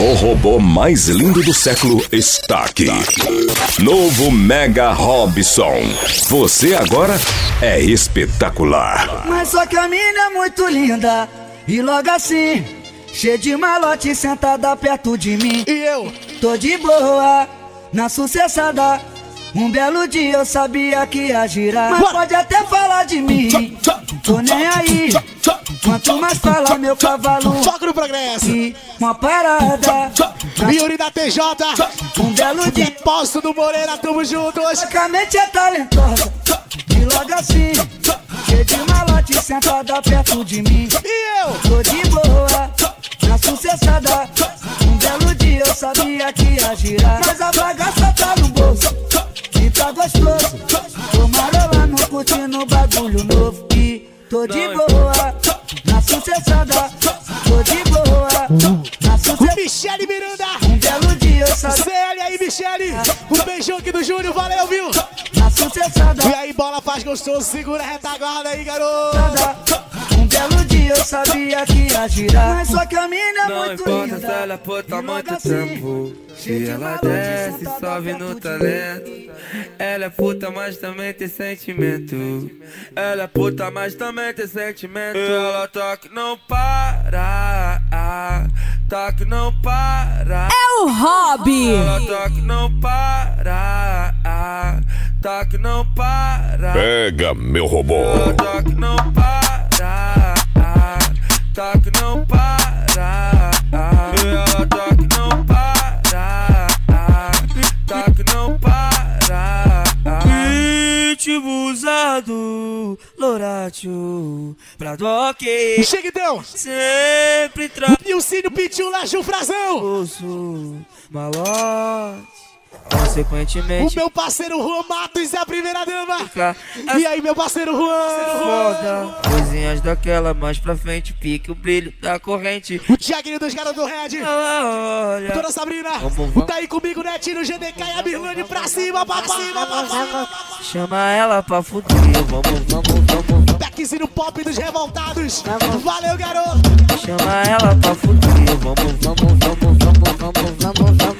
O robô mais lindo do século está aqui. Novo Mega Robson. Você agora é espetacular. Mas só que a mina é muito linda. E logo assim, cheia de malote sentada perto de mim. E eu? Tô de boa, na sucessada. Um belo dia eu sabia que ia girar. Mas pode até falar de mim. Tô nem aí. Quanto mais fala meu cavalo. Foco no progresso. E uma parada. Yuri da TJ. Um belo dia. Posto do Moreira, tamo juntos. Basicamente é talentosa. E logo assim, cheia de malote sentada perto de mim. E eu? Tô de boa, na sucessada. Um belo dia eu sabia que ia girar. Mas a bagaça tá no bolso. Tá gostoso. Tô marolando, curtindo bagulho novo. E tô de boa, na sucessada. Tô de boa, na sucessada. Michele Miranda. Um belo dia eu sabia. CL aí, Michele. Um beijão aqui do Júnior, valeu, viu? Sucessada. E aí, bola faz gostoso, segura a retaguarda aí, garoto. Um belo dia eu sabia que ia girar. Mas só que a mina é Não muito importa linda. se ela puta há E muito assim, tempo. Se ela desce, sobe no talento. Ela é puta, mas também tem sentimento. Ela é puta, mas também tem sentimento. Ela tá que não para. Tá que não para. É o hobby. Ela tá que não para. Pega, meu robô. Toque não para, toque não para. Ela toque não para, toque não para. Ritmo usado, Loratio, pra doque. Chega então! Sempre traz. Nilcínio pediu lá, Gil Frazão! Osso, malote. O Consequentemente, meu parceiro Juan Matos é a primeira dama. fica E aí, meu parceiro Juan? foda. Coisinhas daquela mais pra frente, pique o brilho da corrente. O Tiaguinho dos caras do Red. Ela olha. Dona Sabrina, Vamos, vamos. tá aí comigo, Netinho, GDK e a Mirlane pra cima, pra cima, papai. Chama ela pra fuder. Vamos, vamos, vamos, vamos. Backzinho pop dos revoltados. Valeu, garoto. Chama ela pra fuder. Vamos, vamos, vamos, vamos, vamos, vamos, vamos,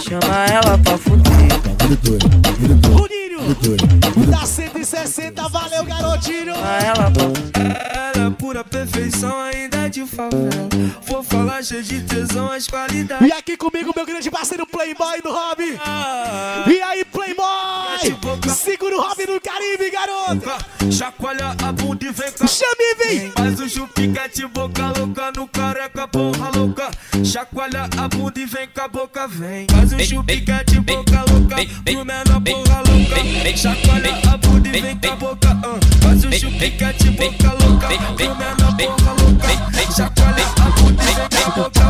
Chama ela pra fuder. Da 160, valeu, garotinho. Ela Ela é pura perfeição, ainda é de favela. Vou falar cheio de tesão, as qualidades. E aqui comigo, meu grande parceiro Playboy do Hobby. E aí, Playboy? Segura o Hobby no Caribe, garoto. Chacoalha a bunda e vem cá. Chame e vem. Faz o chupiquete, boca louca no careca, porra louca. Chacoalha a bunda e vem com a boca, vem. Faz o chupiquete, boca louca pro menor, porra louca. Chacoalha a bunda e vem com a boca, ah. Faz o chupiquete, boca louca pro menor, porra louca. Chacoalha a bunda e vem com a boca,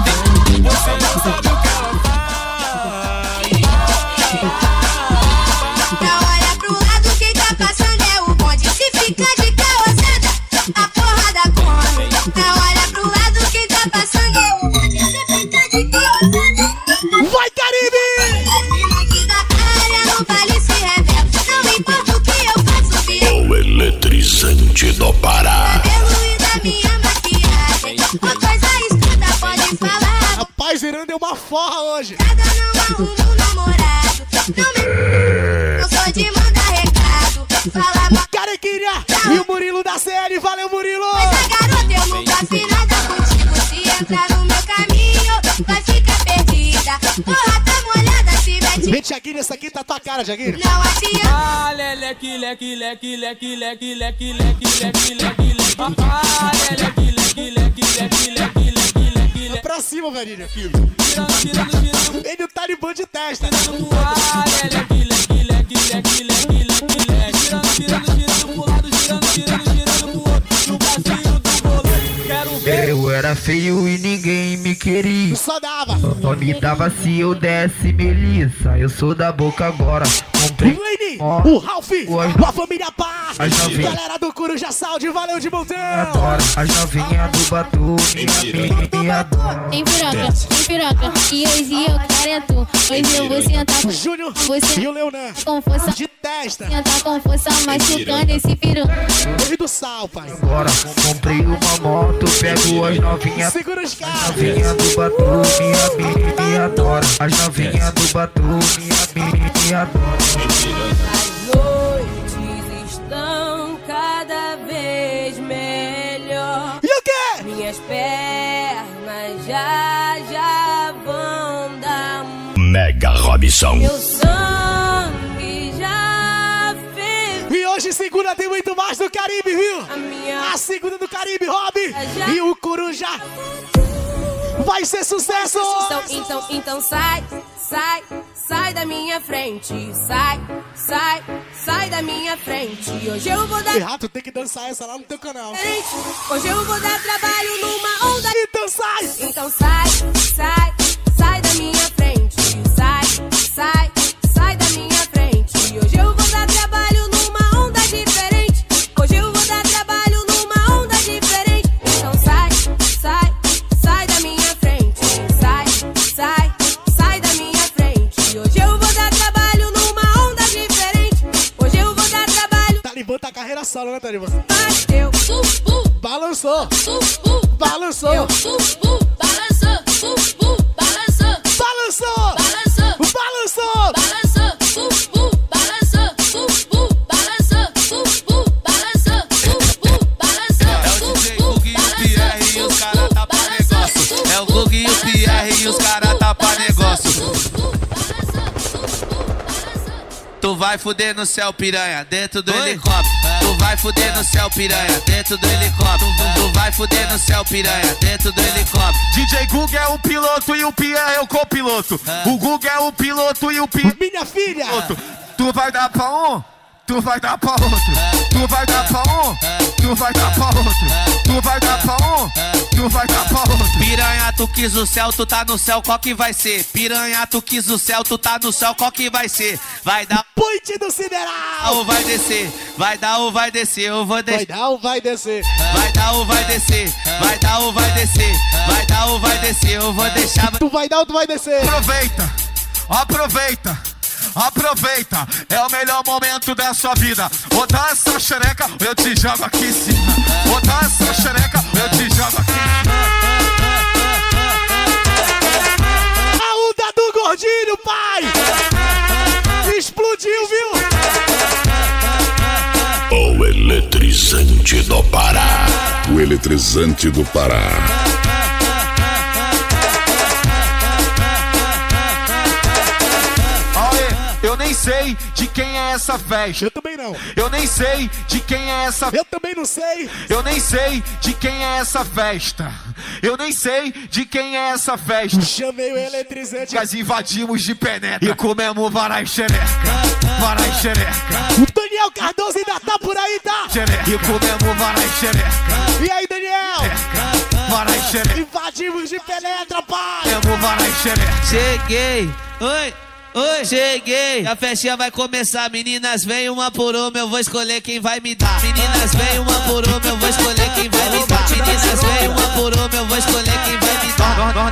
cara, Tiaguinho. Não adianta. Ah, leque, leque, leque, leque, leque, leque, leque, leque, leque, leque. Ah, leque, leque, leque, leque, leque, leque, leque, leque. Pra cima, velhinho. Tirando, tirando, tirando. Ele tá de bom de testa. Ah, leque, leque, leque, leque, leque, leque, leque. Tirando, tirando, tirando pro lado, tirando, tirando, era feio e ninguém me queria. Só dava. Só me dava se eu desse melissa. Eu sou da boca agora. Comprei. Lady, Ó. o Ralph, a família Pá, galera do Coruja Saúde, valeu de montão. Adoro as novinhas do Batu. Minha me adora. Tem piroca, tem piroca. E hoje eu quero é tu. Hoje eu vou sentar com Júnior você. e o Leonan, Com força, de testa. sentar com força, machucando esse piru. E do sal, pai. Agora comprei uma moto. Pego as novinha, Segura os caras. novinha do Batu, minha mini me adora. As novinha do Batu, minha mini me adora. Noites estão cada vez melhor. E o quê? Minhas pernas já já vão dar. Mega Robson. Meu sangue já fez E hoje segunda tem muito mais do Caribe, viu? a minha. A segunda do Caribe, Rob. E o Coruja. Vai ser sucesso. Então, então, então sai, sai, sai da minha frente. Sai, sai, sai da minha frente. Hoje eu vou dar. Errado, tem que dançar essa lá no teu canal. Hoje eu vou dar trabalho numa onda. Então sai. Então sai, sai, sai da minha frente. Carreira solo, né, Talibã? Bateu, Balançou. Balançou. eu, balançou, balançou. Balançou. Balançou, Balançou. É o Gug e o Pierre e os caras tá pra negócio. Tu vai fuder no céu, piranha, dentro do helicóptero. Tu vai fuder no céu, piranha, dentro do helicóptero. Tu vai fuder no céu, piranha, dentro do helicóptero. DJ Gug é o piloto e o Pierre é o copiloto. O Gug é o piloto e o piloto. Minha filha. Tu vai dar pra um, tu vai dar pra outro. Tu vai dar pra um, tu vai dar pra outro. Tu vai dar pra um, tu vai dar pra outro. Piranha, tu quis o céu, tu tá no céu, qual que vai ser? Piranha, tu quis o céu, tu tá no céu, qual que vai ser? Vai dar Ponte do Sideral. ou vai descer? Vai dar ou vai descer? Eu vou Vai descer. dar ou vai descer? Vai dar ou vai descer? Vai dar ou vai descer? Vai dar ou vai descer? Eu vou deixar. Tu vai dar ou tu vai descer? Aproveita, aproveita. Aproveita, é o melhor momento da sua vida. Ou dá essa xereca, eu te jogo aqui em cima. Ou dá essa xereca, eu te jogo aqui em cima. A onda do gordinho, pai. Explodiu, viu? O eletrizante do Pará. O eletrizante do Pará. Eu nem sei de quem é essa festa. Eu também não. Eu nem sei de quem é essa Eu também não sei. Eu nem sei de quem é essa festa. Eu nem sei de quem é essa festa. Chamei o eletrizante. Nós invadimos de penetra e comemos varai xereca. Varai xereca. O Daniel Cardoso ainda tá por aí, tá? xereca. E comemos varai xereca. E aí, Daniel? Varai xereca. Invadimos de penetra, pai. Comemos varai xereca. Cheguei. Oi. Oi, cheguei. A festinha vai começar. Meninas, vem uma por uma, eu vou escolher quem vai me dar. Meninas, vem uma por uma, eu vou escolher quem vai me dar. Meninas, vem uma por uma, eu vou escolher quem vai me dar.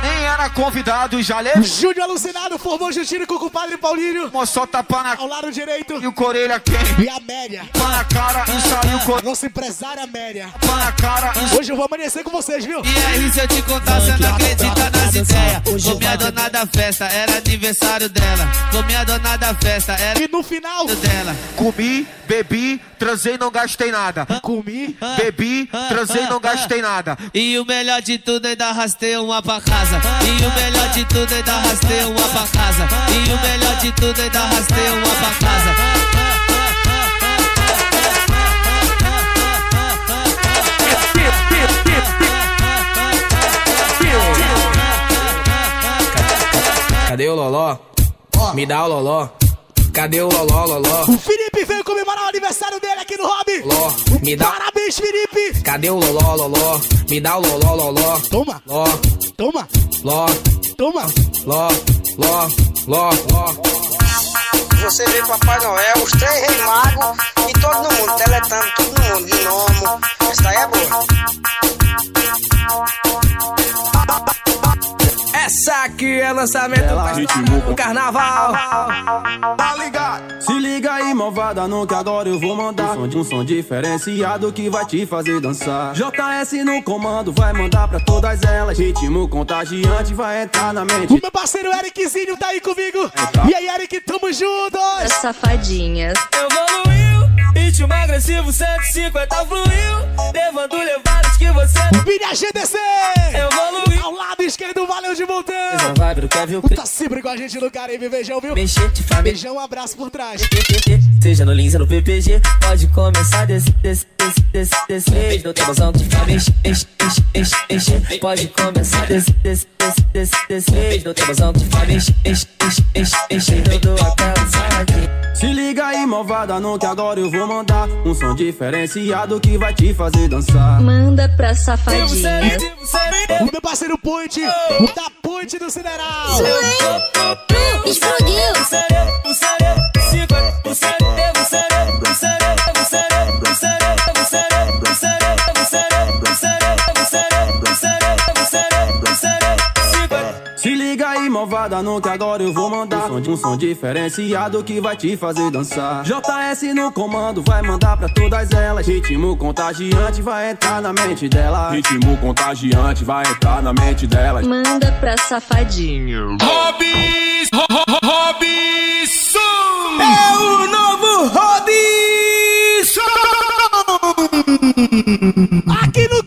Convidado, já levamos Júnior alucinado formou Justino com o compadre Paulinho. só tapa na Ao lado direito. e o corelha quem? E a média. Tapa na cara e saiu com Nossa empresária média. tapa na cara e Hoje eu vou amanhecer com vocês, viu? E aí, se eu te contar, você não acredita nas ideias. Comi a dona da festa, era aniversário dela. Comi a dona da festa, era E no final, dela. comi, bebi, transei, não gastei nada. comi. Bebi, transei, não gastei nada. E o melhor de tudo ainda arrastei uma pra casa. E o melhor de tudo ainda arrastei uma pra casa. E o melhor de tudo ainda arrastei uma pra casa. Cadê o Loló? Me dá o Loló. Cadê o Loló, Loló? O Felipe veio comemorar o aniversário dele aqui no Hobby. Ló, me dá. Parabéns, Felipe. Cadê o Loló, Loló? Me dá o Loló, Loló. Toma, Ló, toma, Ló, toma. Ló, Ló, Ló, Ló. Você vê Papai Noel, os três reis magos e todo mundo, teletando todo mundo, gnomo. Essa aí é boa. Essa que é lançamento Ela ritmo no carnaval. Tá ligado? Se liga aí, malvada, não que agora eu vou mandar um som, um som diferenciado que vai te fazer dançar. JS no comando, vai mandar pra todas elas. Ritmo contagiante vai entrar na mente. O meu parceiro Ericzinho tá aí comigo. E aí, Eric, tamo juntos! Safadinhas. Evoluiu, ritmo agressivo 150 fluiu, levando levadas que você Vira GDC! evoluiu. Ao lado esquerdo, valeu de montão! Vibe do Kevin Tá sempre com a gente no Caribe, beijão, viu? Mexer de família. Beijão, um abraço por trás. Seja no Lins ou no PPG, pode começar desse, desse, desse, desse, desse mês. Não tem noção mexer, mexer, mexer, mexer. Pode começar desse, desse, desse, desse, desse mês. Não tem noção que vai mexer, mexer, mexer, mexer, mexer. Eu dou aquela. Se liga aí, malvada, não que agora eu vou mandar um som diferenciado que vai te fazer dançar. Manda pra safadinhas. O meu parceiro Point, o da Point do Cineral. Explodiu. Não que agora eu vou mandar um som, um som diferenciado que vai te fazer dançar. JS no comando, vai mandar pra todas elas. Ritmo contagiante vai entrar na mente dela. Ritmo contagiante vai entrar na mente dela. Manda pra safadinhas. Robis, Robinson! É o novo Robinson! Aqui no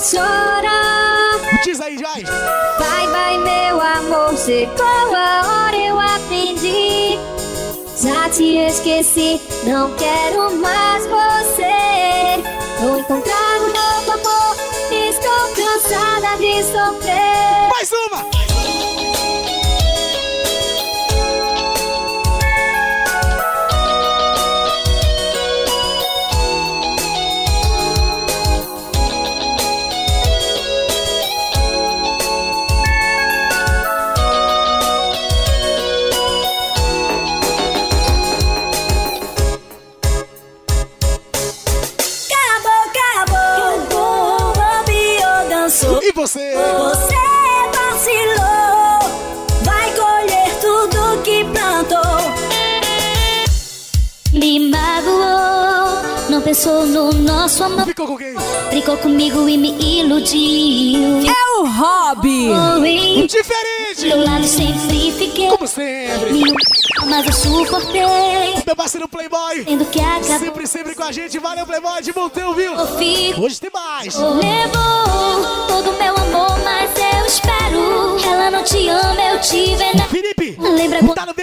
chora. Diz aí. Vai, vai, meu amor, chegou a hora, eu aprendi. Já te esqueci, não quero mais você. Vou encontrar um novo amor, estou cansada de sofrer. Mais uma! Você? Você pensou no nosso amor. Ficou com quem? Brincou comigo e me iludiu. É o Hobby. Fui, Diferente! do lado sempre fiquei. Como sempre! Me mas eu suportei. Meu parceiro Playboy! Tendo que acabar. Sempre, sempre com a gente. Valeu, Playboy, de montão, viu? Fico. Hoje tem mais! Levou todo meu amor, mas eu espero. Ela não te ama, eu te venero. Felipe! Lembra Tá no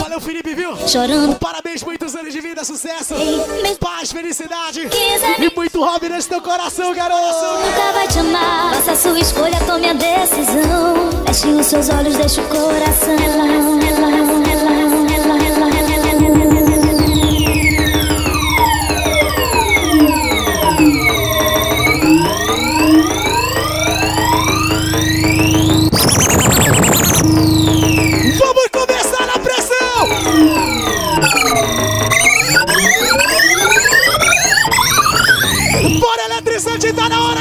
Valeu, Felipe, viu? Chorando. Parabéns, muitos anos de vida, sucesso! Ei, Paz, felicidade! Quiser E muito hobby nesse teu coração, garoto! Nunca vai te amar. Faça a sua escolha, tome a decisão. Feche os seus olhos, deixa o coração. Relaxa, relaxa,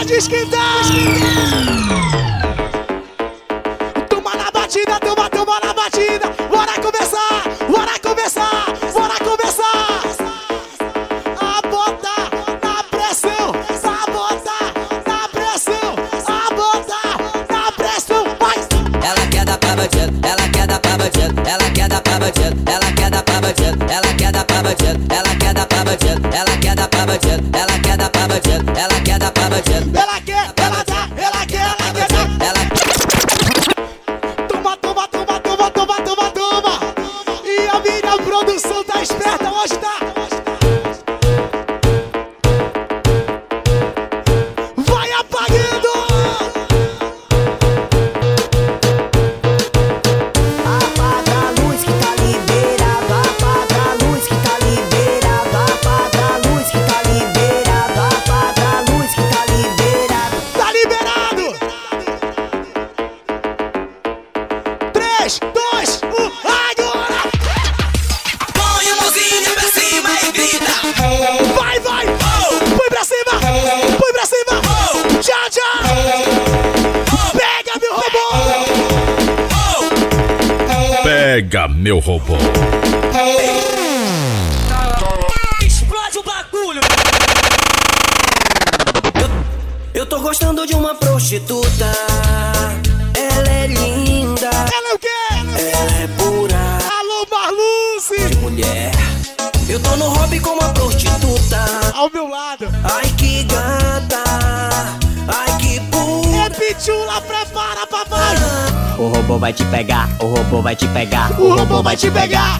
de esquentar! Toma na batida, toma, toma na batida! Bora começar! Bora começar!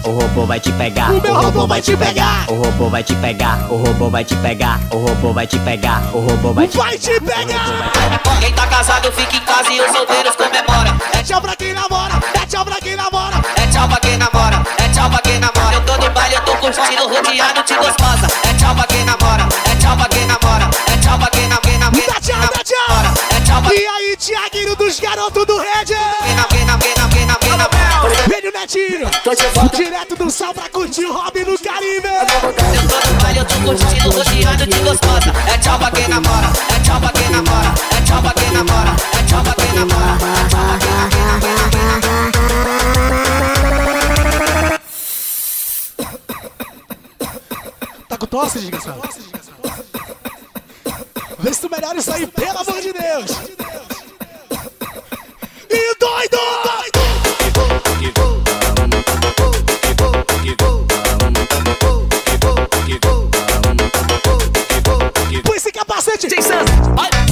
O robô vai te pegar, O meu robô vai te pegar! o robô vai te pegar, o robô vai te pegar, o robô vai te pegar, o robô vai te Vai te pegar! Quem tá casado fica em casa e os solteiros comemora. É tchau pra quem namora! É tchau pra quem namora! É tchau pra quem namora, é tchau pra quem namora. Eu tô no baile, eu tô curtindo, rodeado de gostosa. É tchau pra quem namora, é tchau pra quem namora. É tchau pra quem namora, quem namora. Dá tchau, dá tchau! É tchau pra E aí, Tiaguinho dos garotos do Red! Namora. Vem o Netinho! Direto do sal pra curtir o hobby no Caribe! No baile, eu tô curtindo, rodeado de gostosa. É tchau pra quem namora, é tchau pra quem namora. É tchau pra quem namora, é tchau pra quem namora. Tá com tosse, desgraçado? Vê se tu melhora isso aí, pelo amor de Deus! E doido!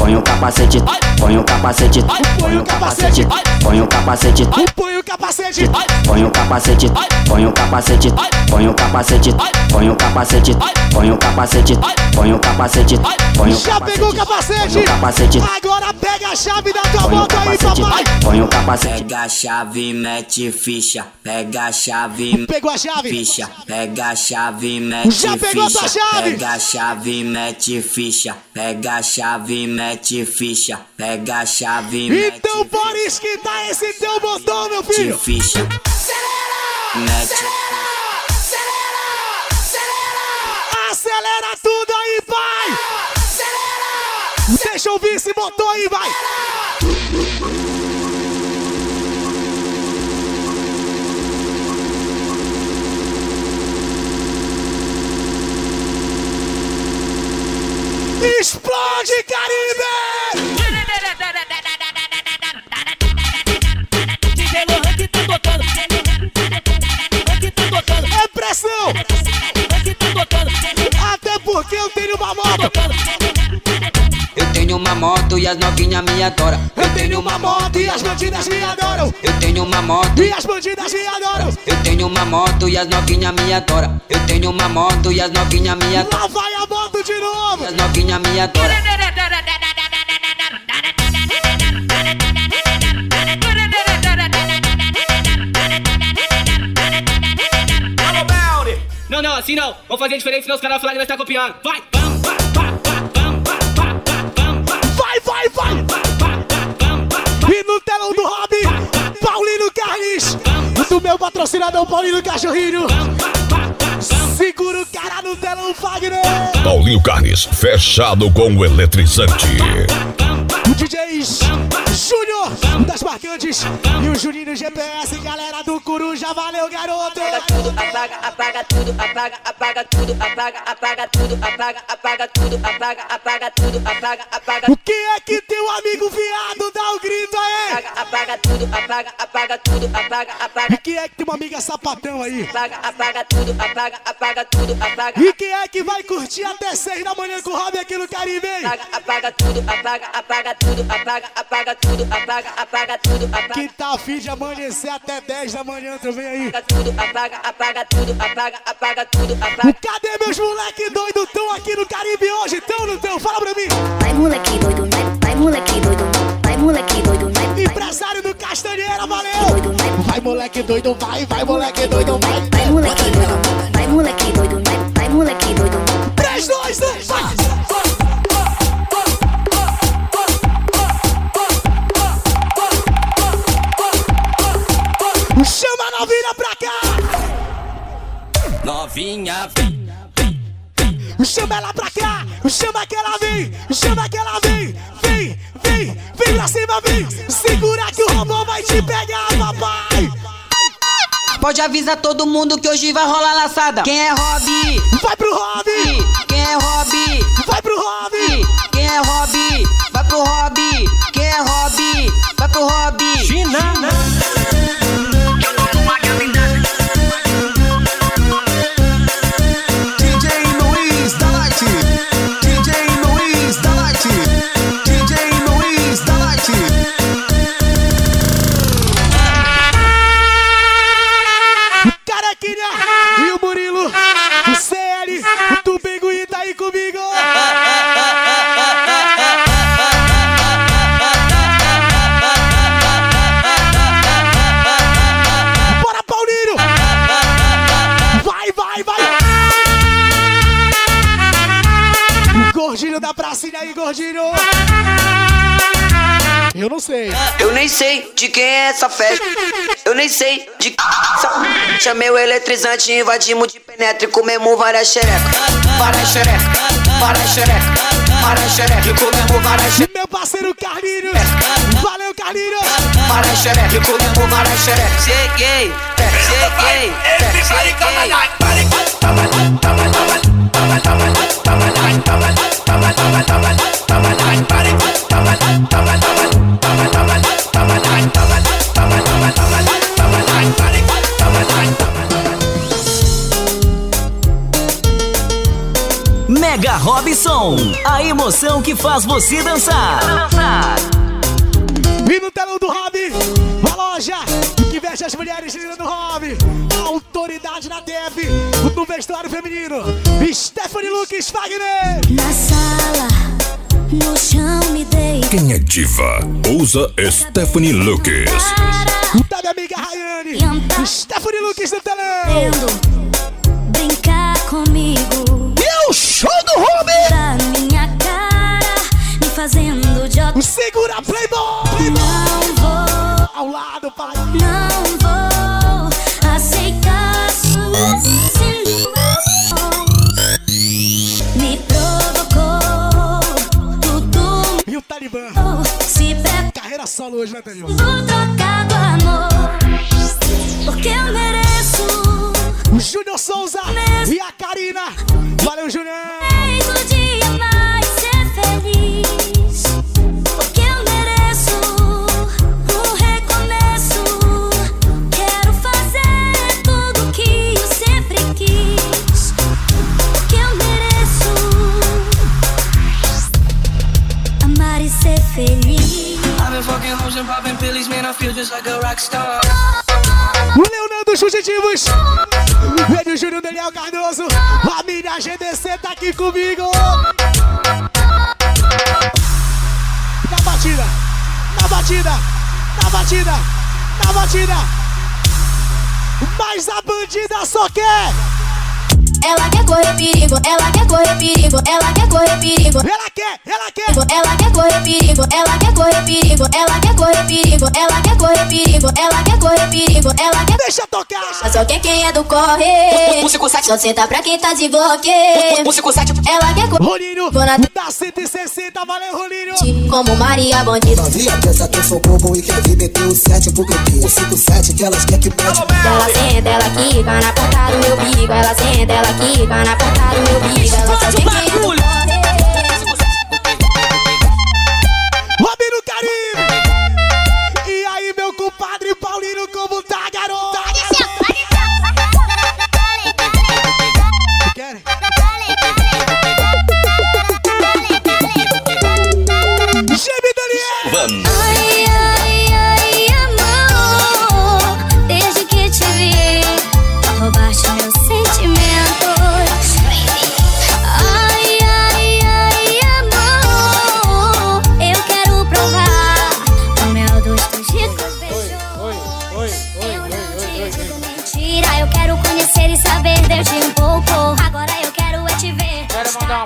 Põe o capacete, põe o capacete, põe o capacete, põe o capacete, Põe o capacete! Põe o capacete, põe o capacete, põe o capacete, põe o capacete, põe o capacete, põe o capacete, põe o Já pegou o capacete? Põe o capacete. Agora pega a chave da tua Põe o moto aí, capacete, papai! põe o capacete, Pega a chave, mete ficha. Pega a chave, Pegou a chave? ficha. Pega a chave, mete Já pegou a ficha. tua chave? Pega a chave, mete ficha. Pega a chave, mete ficha. Pega a chave, mete Então bora esquentar esse teu botão, meu filho! Ficha. Mete Acelera tudo aí, pai! Deixa eu ouvir esse botão aí, vai! Explode, Caribe! Pressão! Até porque eu tenho uma moto! Eu tenho uma moto e as novinhas me adoram. Eu tenho uma moto e as bandidas me adoram! Eu tenho uma moto. E as bandidas me adoram! Eu tenho uma moto e as novinhas me adoram. Eu tenho uma moto e as novinhas me adoram. Lá vai a moto de novo! As novinhas me adoram. Não, não, assim não. Vamos fazer diferente, senão os caras falarem que nós tá copiando. Vai! Vai, vai, vai! E no telão do Hobby, Paulino Carnes! Do meu patrocinador Paulino Cachorrinho! Segura o cara no telão, Wagner! Paulinho Carnes, fechado com o eletrizante. O DJs Júnior das Marcantes e o Juninho GPS, galera do Coruja, valeu garoto! tudo, apaga, apaga tudo, apaga, apaga tudo, apaga, apaga tudo, apaga, apaga tudo, apaga, apaga tudo, apaga, apaga O que é que teu amigo viado dá o grito aí? apaga, apaga tudo, apaga, apaga tudo, apaga, E apaga, quem é que tem uma amiga sapatão aí? apaga, apaga tudo, apaga, apaga tudo, apaga, E quem é que vai curtir até seis da manhã com o Rob aqui no Caribe? apaga, apaga tudo, apaga, apaga tudo, apaga, apaga tudo, apaga, apaga tudo, apaga. Quem tá afim de amanhecer até 10 da manhã também aí? Apaga tudo, apaga, apaga tudo, apaga, apaga tudo, apaga. Cadê meus moleque doido tão aqui no Caribe hoje? Tão ou não tão? Fala pra mim! Vai moleque doido, vai, vai moleque doido, vai moleque doido, vai, Empresário do Castanheira, valeu! Vai moleque doido, vai, vai moleque doido, vai! vai moleque doido, vai moleque doido, vai, vai moleque doido. 3, 2, 1, vai! Chama a novinha pra cá! Novinha, vem, vem, vem. chama ela pra cá, chama que ela vem, chama que ela vem, vem, vem, vem pra cima, vem, segura que o robô vai te pegar, papai. Pode avisar todo mundo que hoje vai rolar laçada. Quem é Rob? Vai pro Rob! Quem é Rob? Vai pro Rob! Quem é Rob? Vai pro Rob! Quem é Rob? Vai pro Rob! China! DJ nem sei de quem é essa festa. Eu nem sei de Chamei o eletrizante, invadimos de penetra e comemos várias xerecas. Várias xerecas, várias xerecas, várias xerecas e comemos várias xerecas. Meu parceiro Carlinhos! Valeu, Carlinhos! Várias xerecas e comemos várias xerecas. Cheguei, cheguei, cheguei. Mega Robson, a emoção que faz você dançar. E no telão do Rob, a loja que veste as mulheres do Rob, a autoridade na TV, no vestuário feminino, Stephanie Lucas Wagner. Na sala, no chão me dei. Quem é diva? Ousa Stephanie Lucas. Da minha amiga Rayane, Stephanie Lucas no telão. Brincar comigo. E o show do Rob! Da minha cara, me fazendo de. Segura Playboy! Solo hoje, né, Talibã? Vou trocar do amor. Porque eu mereço. Júnior Souza e a Karina. Valeu, Júnior! O Leonardo Fugitivos. Ele, o Júnior Daniel Cardoso. A minha GDC tá aqui comigo. Na batida, na batida, na batida, na batida. Mas a bandida só quer. Ela quer correr perigo, ela quer correr perigo, ela quer correr perigo. Ela quer, ela quer. Ela quer correr perigo, ela quer correr perigo, ela quer correr perigo, ela quer correr perigo, ela quer correr perigo, ela quer. Deixa tocar. Só quer quem é do corre. Só senta pra quem tá de bloque. Ela quer correr. Rolinho, dá 160, valeu, Rolinho. Como Maria Bandida. Novinha pensa que eu sou bobo e quer vir meter o 7 pro grupinho. O 5-7 que elas quer que mete. Ela senta, ela quica na ponta do meu bico. Ela senta, ela quica na ponta do meu. Ela só quem é do corre.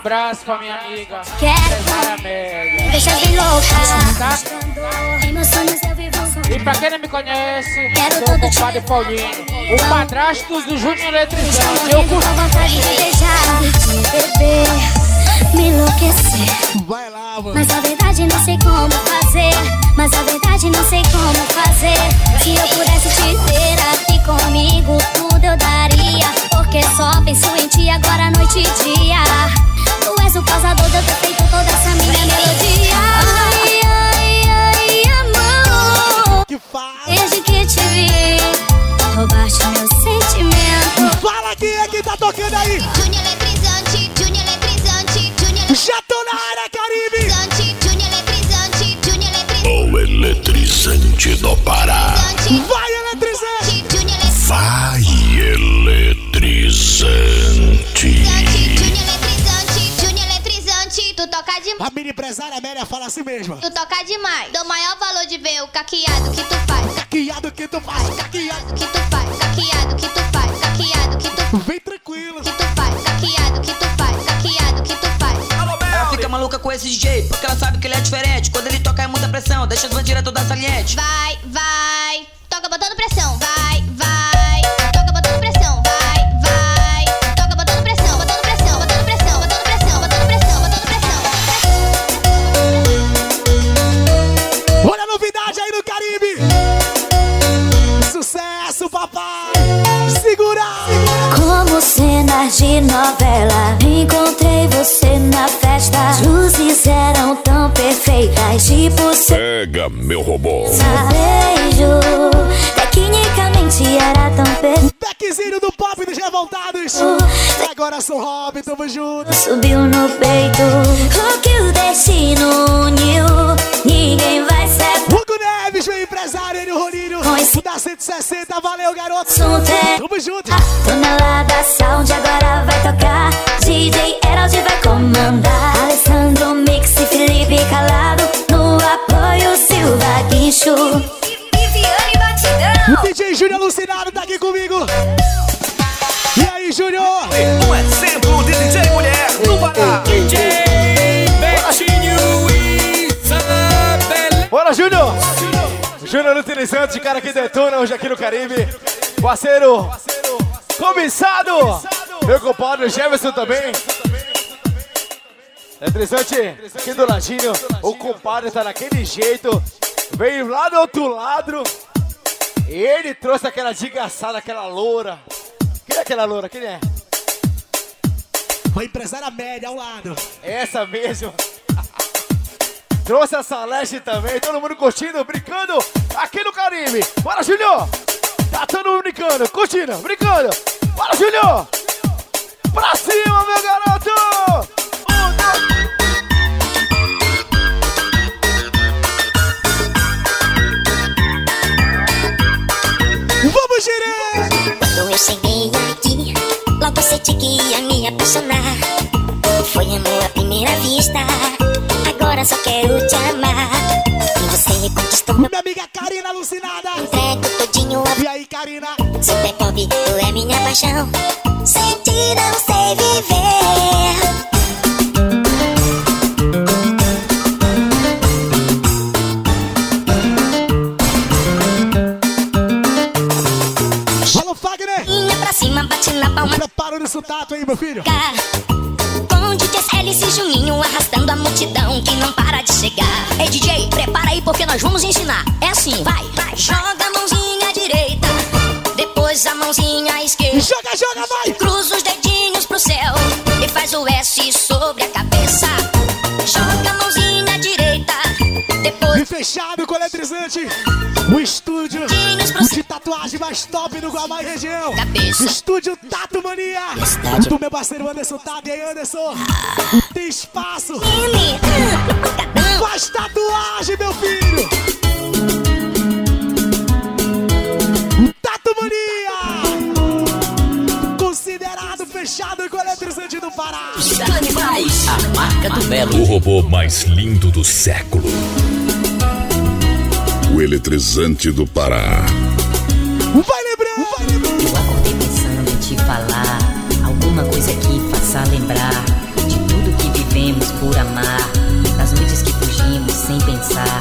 Abraço pra minha amiga. Quero. Média. Deixa bem louca. Tá? Em meus sonhos eu vivo E pra quem não me conhece, Quero sou todo o compadre Paulinho, o padrasto do Júnior Eletrizante. Eu com curto. vontade de beijar e te beber. enlouquecer. Vai lá, mano. Mas a verdade não sei como fazer. Mas a verdade não sei como fazer. Se eu pudesse te ter aqui comigo, tudo eu daria. Porque só penso em ti agora, noite e dia. Tu és o causador demais. A mini empresária Amélia fala assim mesmo. Tu toca demais. Dou maior valor de ver o caqueado que tu faz. Caqueado que tu faz, caqueado que tu faz, caqueado que tu faz, caqueado que tu Vem tranquilo. que tu faz, caqueado que tu faz, caqueado que tu faz. Ela fica maluca com esse DJ, porque ela sabe que ele é diferente. Quando ele toca é muita pressão, deixa as bandeiras toda saliente. Vai, vai, toca botando pressão. Vai, vai, novela, encontrei você na festa. As luzes eram tão perfeitas, tipo Pega meu robô. beijo. Tecnicamente era tão perfeito. Beckzinho do pop dos revoltados. Agora sou Rob, tamo junto. Subiu no peito. O que o destino uniu, ninguém vai ser. Hugo Neves, meu empresário, ele o Rolinho. Da 160, valeu, garoto. Tamo junto. Tonelada Sound Utilizante, cara que detona hoje aqui no Caribe. Parceiro, comissado! Meu compadre Jefferson também. Eletrizante, aqui do ladinho, o compadre tá daquele jeito. Veio lá do outro lado. E ele trouxe aquela digaçada, aquela loura. Quem é aquela loura? Quem é? A empresária média ao lado. Essa mesmo. Trouxe a Celeste também, todo mundo curtindo, brincando aqui no Caribe. Bora, Júnior! Tá todo mundo brincando, curtindo, brincando. Bora, Júnior! Pra cima, meu garoto! Um, dois... Vamos, Girê! Quando eu cheguei aqui, logo senti que ia me apaixonar. Foi amor à primeira vista, agora só quero te amar. E você conquistou meu Minha amiga Karina Alucinada. entrego todinho a E aí, Karina? Super pop, tu é minha paixão. Sem ti não sei viver. Cima, bate na palma. Prepara o tato aí, meu filho. Com DJ Alice e Juninho a multidão que não para de chegar. Ei DJ, prepara aí porque nós vamos ensinar. É assim, vai, vai. Joga a mãozinha direita, depois a mãozinha esquerda. Joga, joga, vai. Cruza os dedinhos pro céu e faz o S sobre a cabeça. Joga a mãozinha direita, depois E fechado com eletrizante. O estúdio tatuagem mais top do Guamá e região. Estúdio Tato Mania. Do meu parceiro Anderson Tato. E aí, Anderson? Tem espaço. Faz tatuagem, meu filho. Tato Mania. Considerado fechado com eletrizante do Pará. Canibais, a marca do Belo. O robô mais lindo do século. O eletrizante do Pará. Vai lembrar, vai lembrar. Eu acordei pensando em te falar. Alguma coisa que faça lembrar de tudo que vivemos por amar. Das noites que fugimos sem pensar.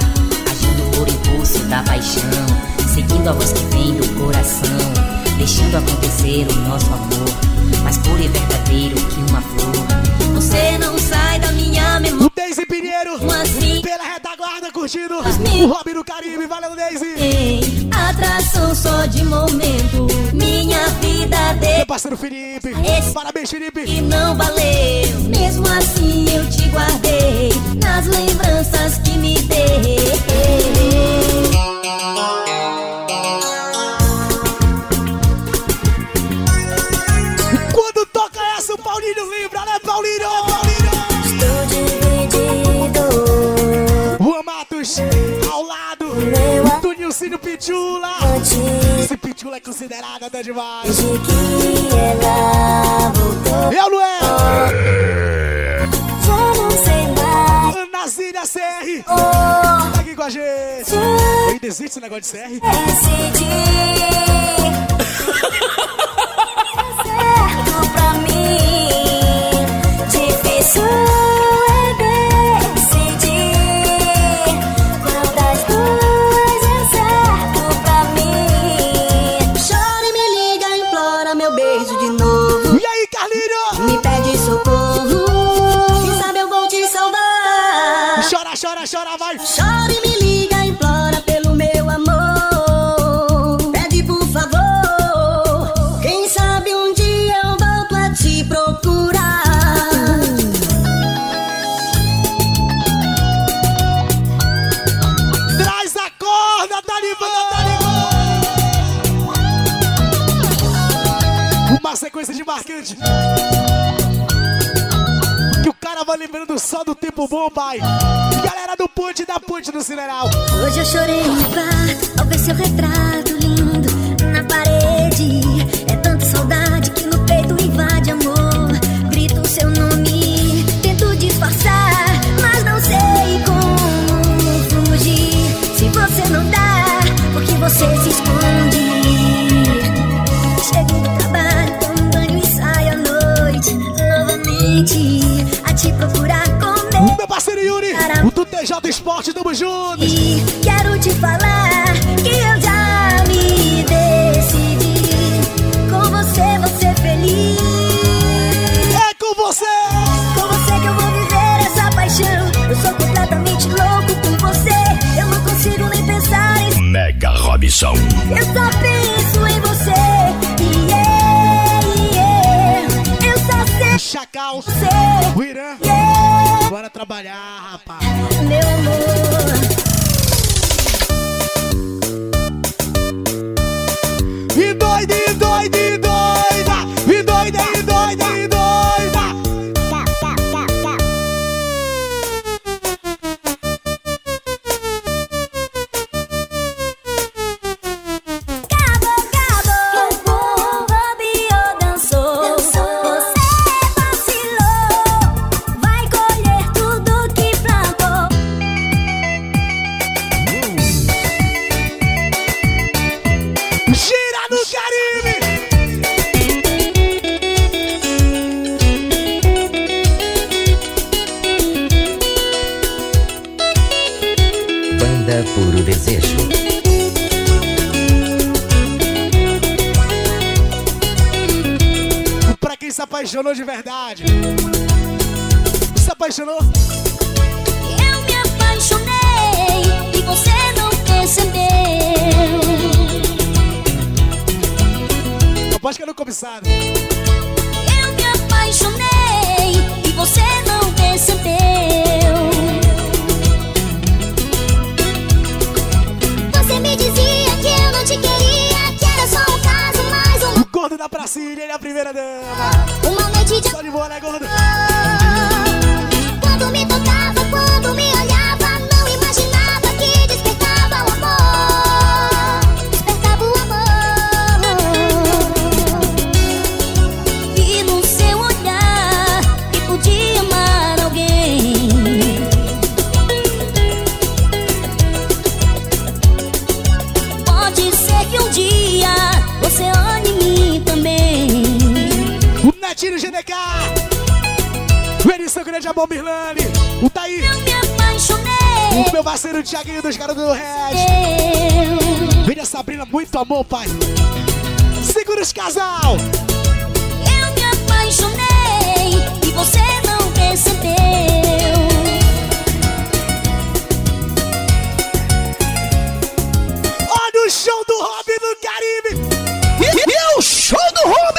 Agindo por impulso da paixão. Seguindo a voz que vem do coração. Deixando acontecer o nosso amor. Mais puro e verdadeiro que uma flor. Você não sai da minha memória. Deise Pinheiro, assim? pela retaguarda curtindo o Robin do Caribe. Valeu, Deise! Atração só de momento. Minha vida de Meu parceiro Felipe. Parabéns, Felipe. que não valeu. Mesmo assim eu te guardei nas lembranças que me dei. Pitula é considerado até demais. De que ela voltou. Eu, Lué. Já não sei mais. Ana Zília CR. Oh. Tá aqui com a gente. Ainda existe esse negócio de CR? Decidi. certo pra mim. Difícil Chora, chora, chora, vai. Chora e me liga, implora pelo meu amor. Pede por favor. Quem sabe um dia eu volto a te procurar. Traz a corda, Talibã. Uma sequência de marcante. O vai lembrando só do tempo bom, pai. Galera do Ponte da Ponte do Cineral. Hoje eu chorei no bar ao ver seu retrato lindo na parede. É tanta saudade que no peito invade amor. Grito seu nome, tento disfarçar, mas não sei como fugir. Se você não dá, porque você se esconde. TJ Esporte, tamo juntos. E quero te falar que eu já me decidi. Com você vou ser feliz. É com você! Com você que eu vou viver essa paixão. Eu sou completamente louco com você. Eu não consigo nem pensar em. Mega Robson. Eu só penso Maria Bomirlane, o Daí. Eu me apaixonei. O meu parceiro Tiaguinho dos Garotos do Red. Vem a Sabrina, muito amor, pai. Segura os casal. Eu me apaixonei e você não percebeu. Olha o show do Robin no Caribe. E, e o show do Robin.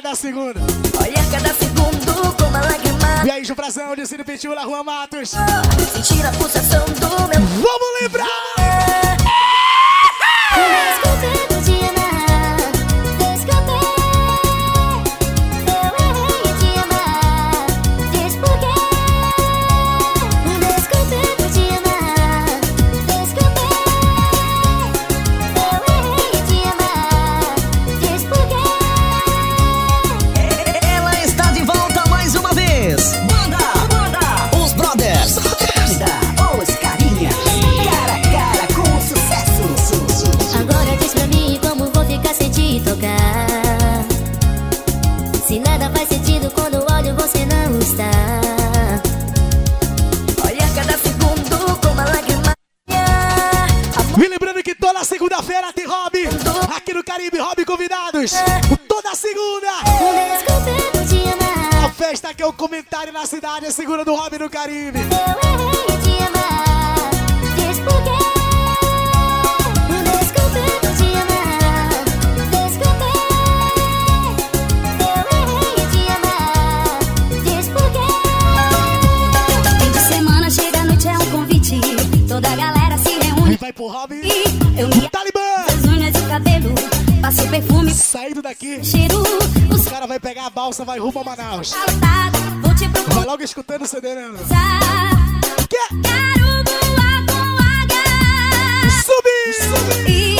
cada segundo. Olha cada segundo com uma lágrima. E aí, Jufrazão, Dicílio Petula, Rua Matos. Sentir a pulsação do meu. Vamos lembrar! segura do Robin do Caribe. balsa, vai rumo a Manaus. Vai logo escutando o CD, né? Que? Quero voar com águia. Subir! Subir!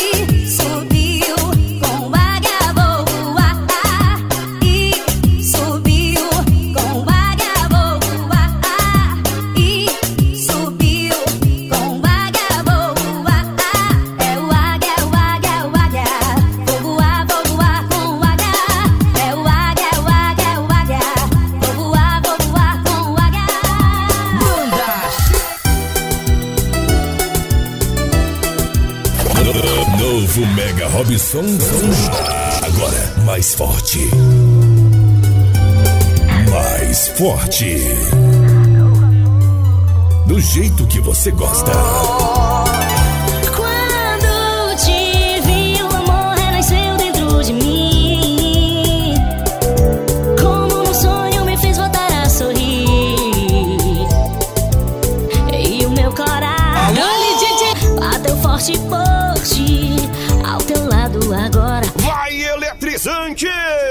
Novo Mega Robson. Agora mais forte. Mais forte. Do jeito que você gosta. Quando te vi, o amor renasceu dentro de mim. Como um sonho me fez voltar a sorrir. E o meu coração. Alô, DJ! Bateu forte, pô. Fertilizante!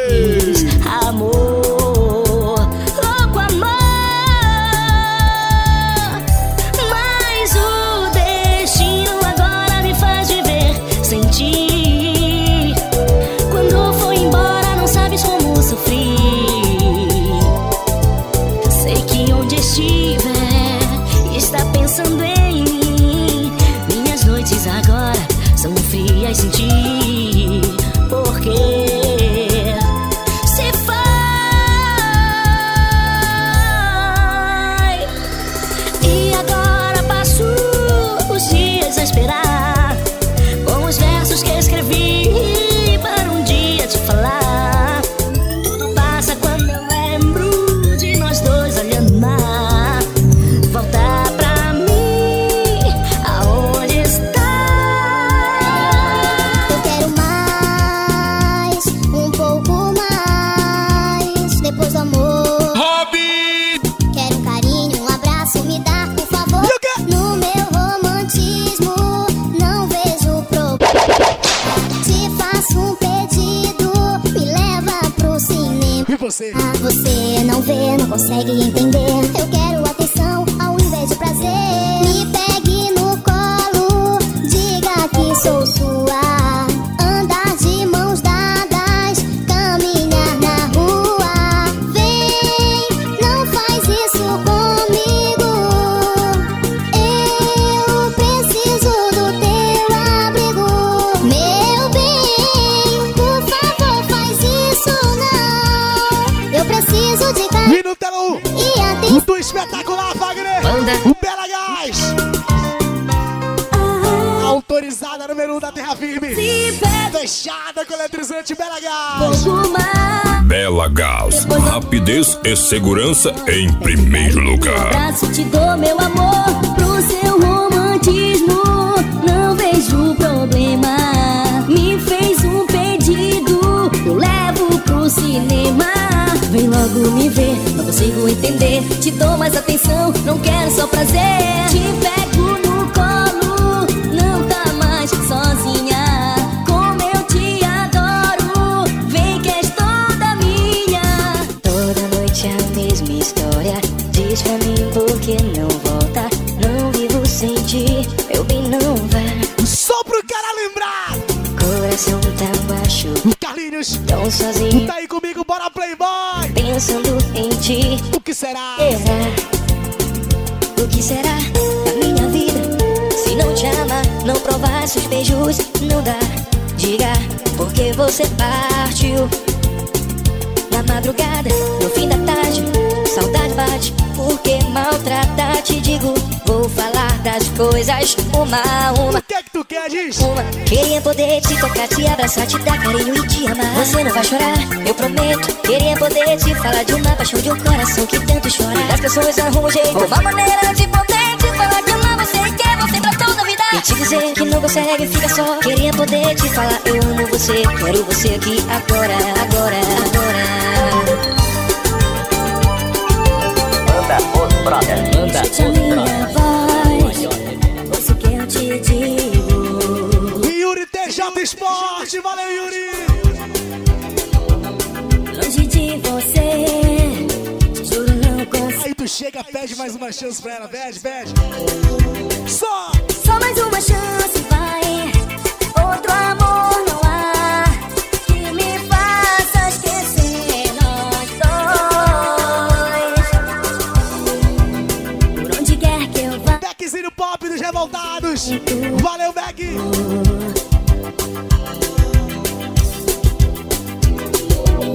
consegue entender. Eu quero Só Gás, rapidez e segurança em primeiro lugar. Braço, te dou meu amor pro seu romantismo. Não vejo problema. Me fez um pedido, eu levo pro cinema. Vem logo me ver, não consigo entender. Te dou mais atenção, não quero só prazer. Te pego você partiu. Na madrugada, no fim da tarde, saudade bate. Porque maltratar, te digo, vou falar das coisas uma a uma. O que é que tu quer, diz? Uma, queria poder te tocar, te abraçar, te dar carinho e te amar. Você não vai chorar, eu prometo. Queria poder te falar de uma paixão de um coração que tanto chora. As pessoas arrumam um jeito, uma maneira de poder E te dizer que não consegue, fica só. Queria poder te falar, eu amo você, quero você aqui agora, agora, agora. Manda os brother, manda Escute a minha voz, ouça o que eu te digo. Yuri TJ Esporte, valeu Yuri! Longe de você, tu chega, pede mais uma chance pra ela, pede, pede. Só! Só mais uma chance, vai. Outro amor não há que me faça esquecer nós dois. Por onde quer que eu vá, Beckzinho Pop dos Revoltados! Valeu, Beck!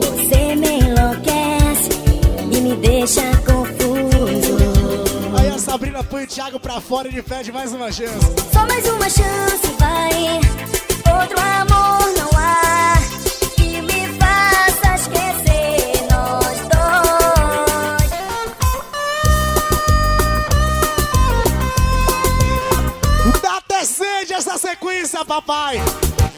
você me enlouquece e me deixa confuso. Põe o Thiago pra fora e ele pede mais uma chance. Só mais uma chance, vai. Outro amor não há que me faça esquecer nós dois. Dá até sede essa sequência, papai!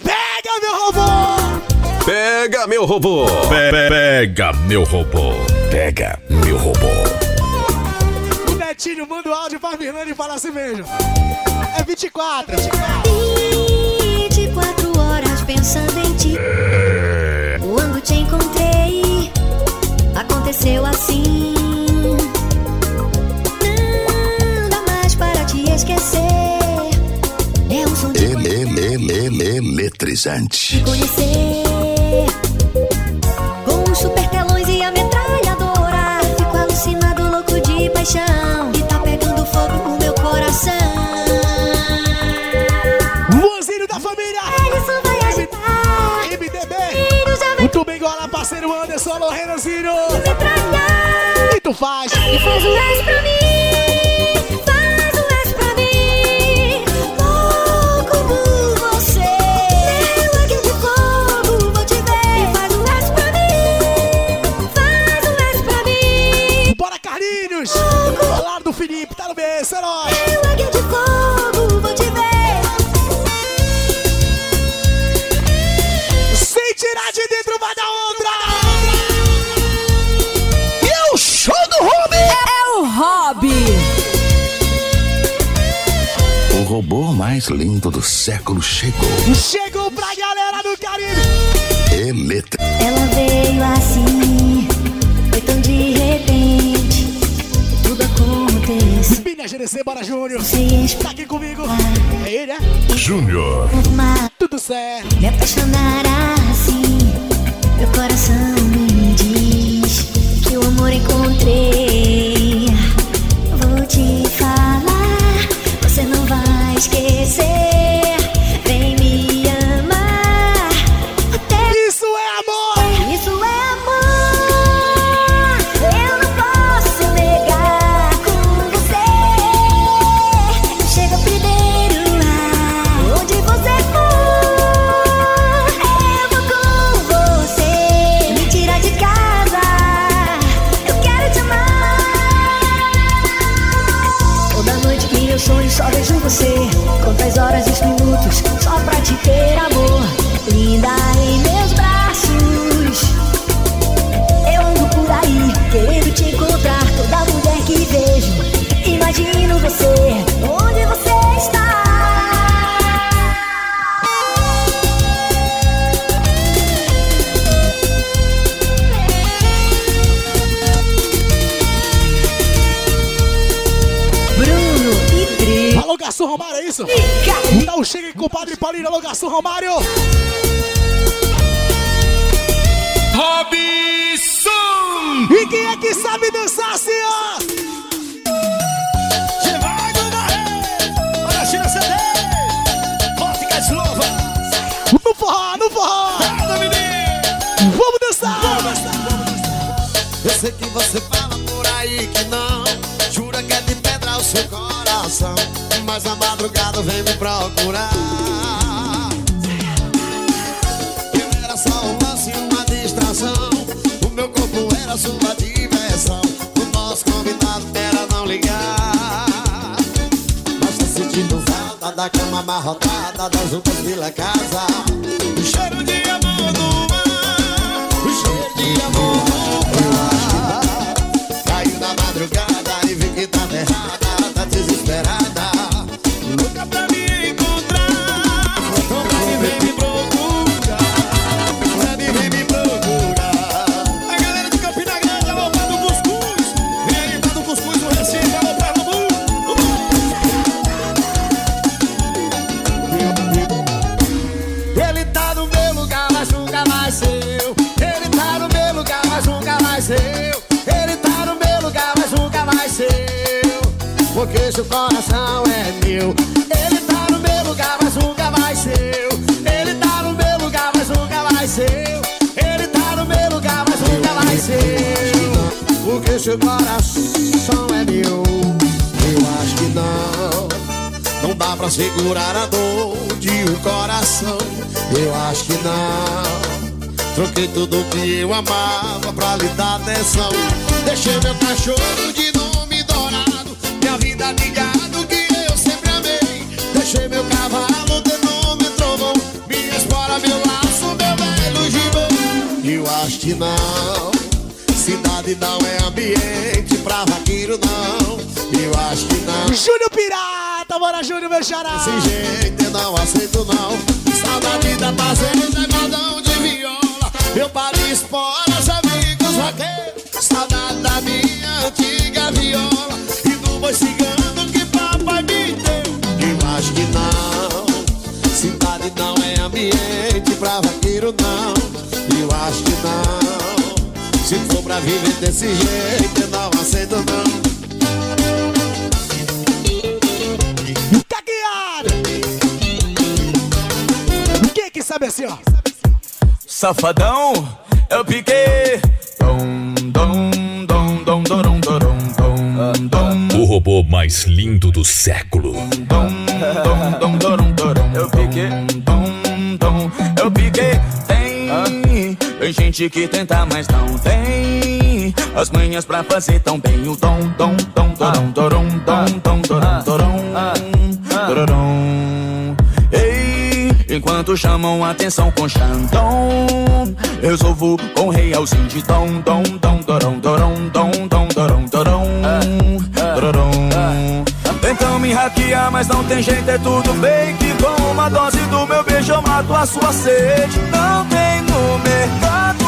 Pega, meu robô! Pega meu robô. Pe- Pega meu robô. Pega meu robô. O Netinho manda o áudio pra Fernanda e fala assim mesmo. É 24. 24 horas pensando em ti. Quando te encontrei, aconteceu assim. Não dá mais para te esquecer. É um som de Eletrizante. conhecer. Paixão. E tá pegando fogo no meu coração. Luanzinho da família! Ele só vai agitar. MDB! Muito bem, agora, parceiro Anderson Lorenazinho! E tu faz? E faz o S pra mim. Mais lindo do século chegou. Chegou pra galera do Caribe! Eletri... Ela veio assim. Foi tão de repente. Tudo aconteceu. Minha GDC, bora Júnior! Sem Tá aqui comigo! É ele, é? Júnior. Tudo certo! Me apaixonar compadre Paulinho, logação Romário. Robson! E quem é que sabe dançar assim, ó? Olha, tira CD! Forte Caslova! No forró, no forró! Vamos dançar! Eu sei que você fala Mas a madrugada vem me procurar. Eu era só um lance, uma distração. O meu corpo era sua diversão. O nosso combinado era não ligar. Mas tá sentindo falta da cama amarrotada Das roupas pela casa. O cheiro de amor no mar O cheiro de amor no mar. Caiu na madrugada e vi que tava errada segurar a dor de um coração. Eu acho que não. Troquei tudo que eu amava pra lhe dar atenção. Deixei meu cachorro de nome dourado Minha vida de gado que eu sempre amei. Deixei meu cavalo de nome trovão Minha espora, meu laço, meu velho gibão. Eu acho que não. Cidade não é ambiente pra vaqueiro não. Eu acho que não. Júnior Pirata, bora Júnior, meu xará! Desse jeito eu não aceito não. Saudade da fazenda, é de viola. Meu pari esporas, amigos vaqueiros. Saudade da minha antiga viola. E do boi cigano que papai me deu. Eu acho que não Cidade não é ambiente pra vaqueiro não. Eu acho que não. Se for pra viver desse jeito eu não aceito sabe assim, ó? Safadão, eu piquei. Dom, dom, dom, dom, dorom, dorom, dom, dom. O robô mais lindo do século. Dom, dom, dorom, dorom. Eu piquei. Dom, dom, eu piquei. Tem, tem gente que tenta, mas não tem. As manhas pra fazer tão bem o dom, dom, dom, dorom, dorom, dom, dom, dorom, dorom, dorom. Enquanto chamam atenção com Xandão, resolvo com realzinho de dom, dom, dom, dorom, dorom, dom, dom, dorom, dorom, dorom. Tentam me hackear, mas não tem jeito, é tudo fake. Com uma dose do meu beijo eu mato a sua sede. Não tem no mercado.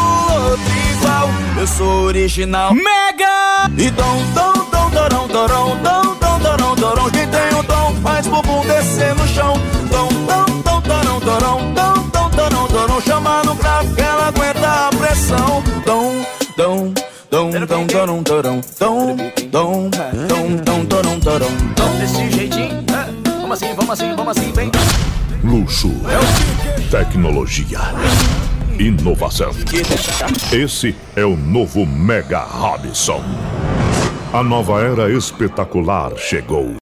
Eu sou original. Mega! E dom, dom, dom, dorom, dorom, dom, dom, dorom, dorom. Quem tem o dom faz bumbum descer no chão. Dom, dom, dom, dorom, dorom, dom, dom, dorom, dorom. Chama no que ela aguenta a pressão. Dom, dom, dom, dom, dorom, dorom, dom, dom, dom, dom, dorom, dorom. Dom, desse jeitinho. é. Vamos assim, vamos assim, vamos assim, vem. Luxo. Tecnologia. Inovação. Esse é o novo Mega Robson. A nova era espetacular chegou.